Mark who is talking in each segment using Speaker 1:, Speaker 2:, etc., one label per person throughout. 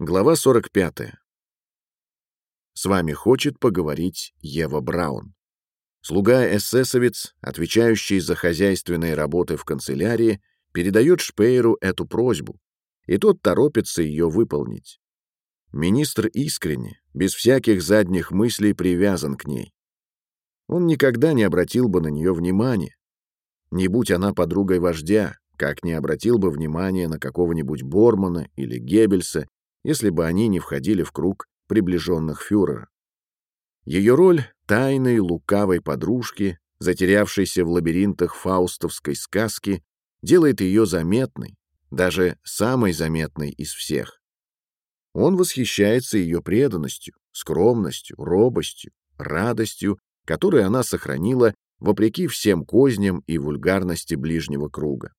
Speaker 1: Глава 45. С вами хочет поговорить Ева Браун. Слуга эсэсовец, отвечающий за хозяйственные работы в канцелярии, передает Шпейеру эту просьбу, и тот торопится ее выполнить. Министр искренне, без всяких задних мыслей привязан к ней. Он никогда не обратил бы на нее внимания. Не будь она подругой вождя, как не обратил бы внимания на какого-нибудь Бормана или Геббельса, если бы они не входили в круг приближенных фюрера. Ее роль тайной лукавой подружки, затерявшейся в лабиринтах фаустовской сказки, делает ее заметной, даже самой заметной из всех. Он восхищается ее преданностью, скромностью, робостью, радостью, которую она сохранила вопреки всем козням и вульгарности ближнего круга.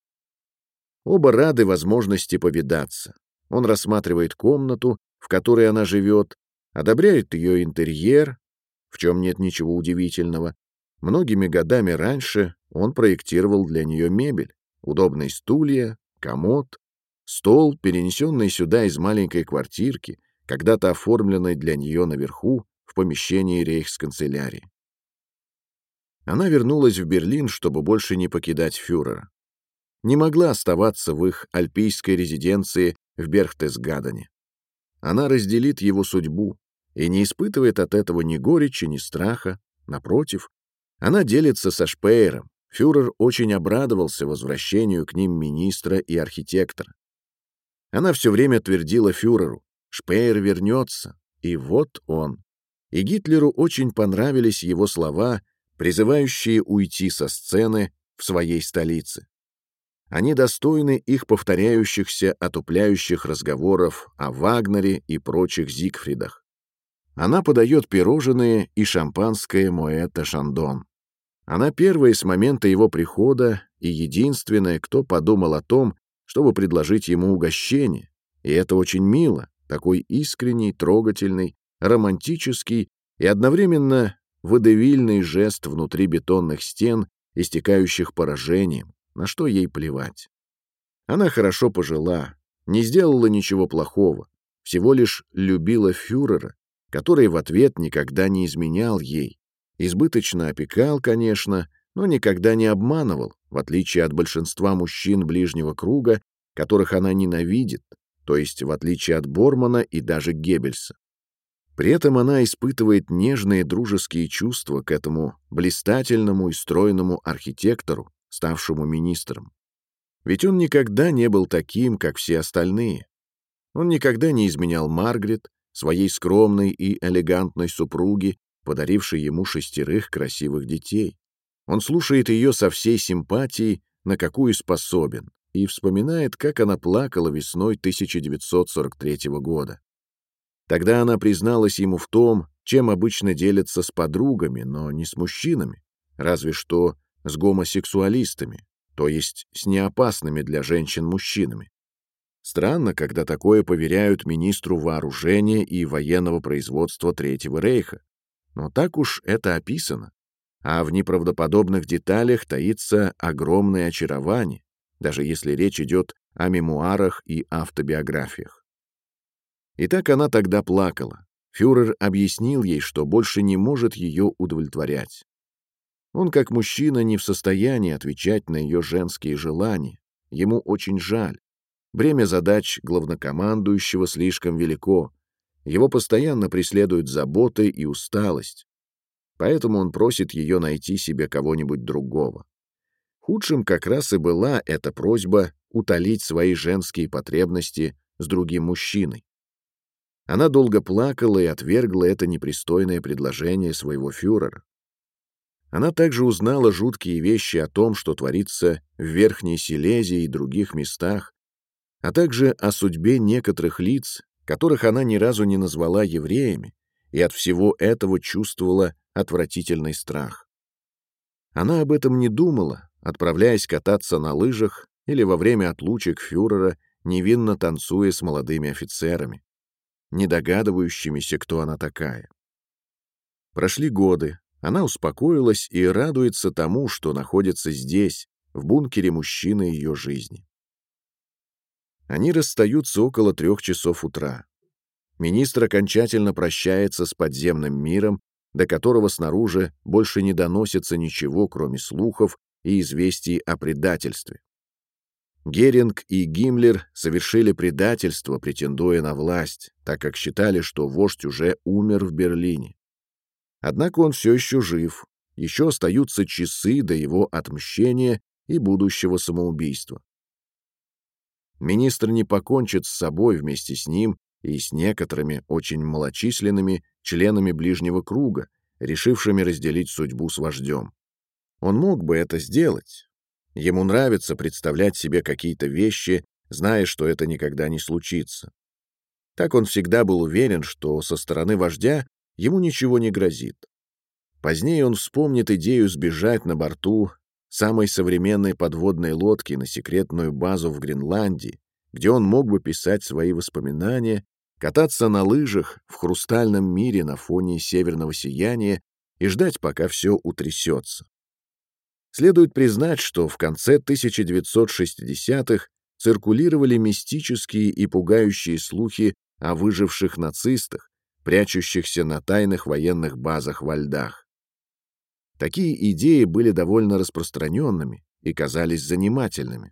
Speaker 1: Оба рады возможности повидаться. Он рассматривает комнату, в которой она живет, одобряет ее интерьер, в чем нет ничего удивительного. Многими годами раньше он проектировал для нее мебель, удобные стулья, комод, стол, перенесенный сюда из маленькой квартирки, когда-то оформленной для нее наверху в помещении рейхсканцелярии. Она вернулась в Берлин, чтобы больше не покидать фюрера. Не могла оставаться в их альпийской резиденции в Берхтесгадене. Она разделит его судьбу и не испытывает от этого ни горечи, ни страха. Напротив, она делится со Шпеером. Фюрер очень обрадовался возвращению к ним министра и архитектора. Она все время твердила фюреру, Шпеер вернется, и вот он. И Гитлеру очень понравились его слова, призывающие уйти со сцены в своей столице. Они достойны их повторяющихся, отупляющих разговоров о Вагнере и прочих Зигфридах. Она подает пирожные и шампанское Моэта Шандон. Она первая с момента его прихода и единственная, кто подумал о том, чтобы предложить ему угощение. И это очень мило, такой искренний, трогательный, романтический и одновременно водевильный жест внутри бетонных стен, истекающих поражением, на что ей плевать. Она хорошо пожила, не сделала ничего плохого, всего лишь любила фюрера, который в ответ никогда не изменял ей, избыточно опекал, конечно, но никогда не обманывал, в отличие от большинства мужчин ближнего круга, которых она ненавидит, то есть в отличие от Бормана и даже Геббельса. При этом она испытывает нежные дружеские чувства к этому блистательному и стройному архитектору, ставшему министром. Ведь он никогда не был таким, как все остальные. Он никогда не изменял Маргарет, своей скромной и элегантной супруге, подарившей ему шестерых красивых детей. Он слушает ее со всей симпатией, на какую способен, и вспоминает, как она плакала весной 1943 года. Тогда она призналась ему в том, чем обычно делятся с подругами, но не с мужчинами, разве что с гомосексуалистами, то есть с неопасными для женщин мужчинами. Странно, когда такое поверяют министру вооружения и военного производства Третьего Рейха. Но так уж это описано. А в неправдоподобных деталях таится огромное очарование, даже если речь идет о мемуарах и автобиографиях. И так она тогда плакала. Фюрер объяснил ей, что больше не может ее удовлетворять. Он, как мужчина, не в состоянии отвечать на ее женские желания. Ему очень жаль. Бремя задач главнокомандующего слишком велико. Его постоянно преследуют заботы и усталость. Поэтому он просит ее найти себе кого-нибудь другого. Худшим как раз и была эта просьба утолить свои женские потребности с другим мужчиной. Она долго плакала и отвергла это непристойное предложение своего фюрера. Она также узнала жуткие вещи о том, что творится в Верхней Силезии и других местах, а также о судьбе некоторых лиц, которых она ни разу не назвала евреями, и от всего этого чувствовала отвратительный страх. Она об этом не думала, отправляясь кататься на лыжах или во время отлучек фюрера, невинно танцуя с молодыми офицерами, не догадывающимися, кто она такая. Прошли годы, она успокоилась и радуется тому, что находится здесь, в бункере мужчины ее жизни. Они расстаются около трех часов утра. Министр окончательно прощается с подземным миром, до которого снаружи больше не доносится ничего, кроме слухов и известий о предательстве. Геринг и Гиммлер совершили предательство, претендуя на власть, так как считали, что вождь уже умер в Берлине. Однако он все еще жив, еще остаются часы до его отмщения и будущего самоубийства. Министр не покончит с собой вместе с ним и с некоторыми очень малочисленными членами ближнего круга, решившими разделить судьбу с вождем. Он мог бы это сделать. Ему нравится представлять себе какие-то вещи, зная, что это никогда не случится. Так он всегда был уверен, что со стороны вождя ему ничего не грозит. Позднее он вспомнит идею сбежать на борту самой современной подводной лодки на секретную базу в Гренландии, где он мог бы писать свои воспоминания, кататься на лыжах в хрустальном мире на фоне северного сияния и ждать, пока все утрясется. Следует признать, что в конце 1960-х циркулировали мистические и пугающие слухи о выживших нацистах, прячущихся на тайных военных базах во льдах. Такие идеи были довольно распространенными и казались занимательными.